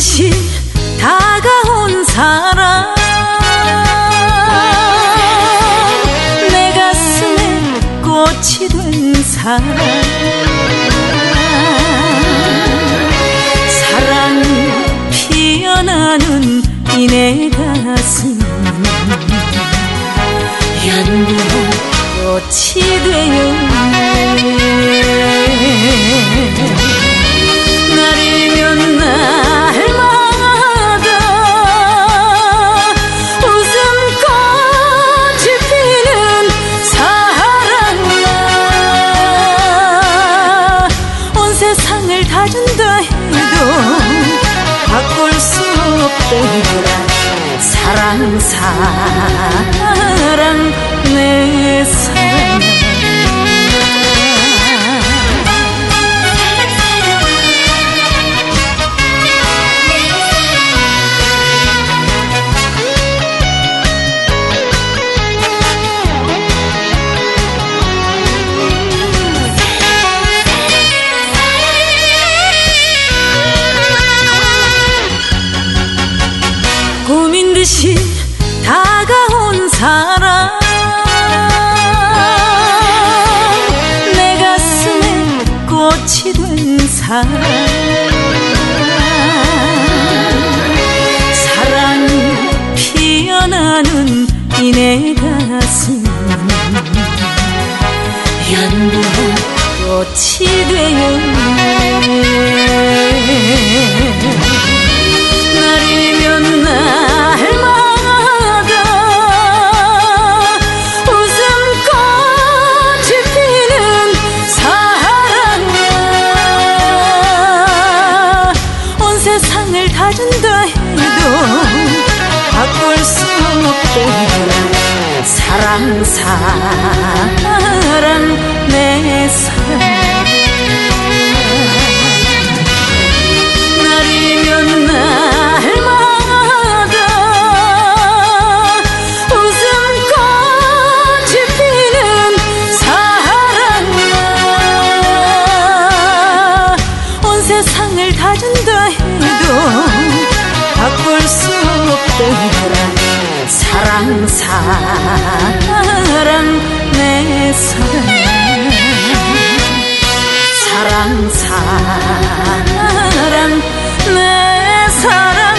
듯이 다가온 사람. 내 가슴에 꽃이 된 사람. 사랑 피어나는 이 내 가슴. 연꽃이 되어 다 사랑 사랑이 피어나는 이내 가슴 연분한 꽃이 되어 사랑 내 사랑 날이면 날마다 웃음꽃이 피는 사랑아. 온 세상을 다 준다 해도 바꿀 수 없더라 사랑 사랑 내 사랑. 사랑 사랑 내 사랑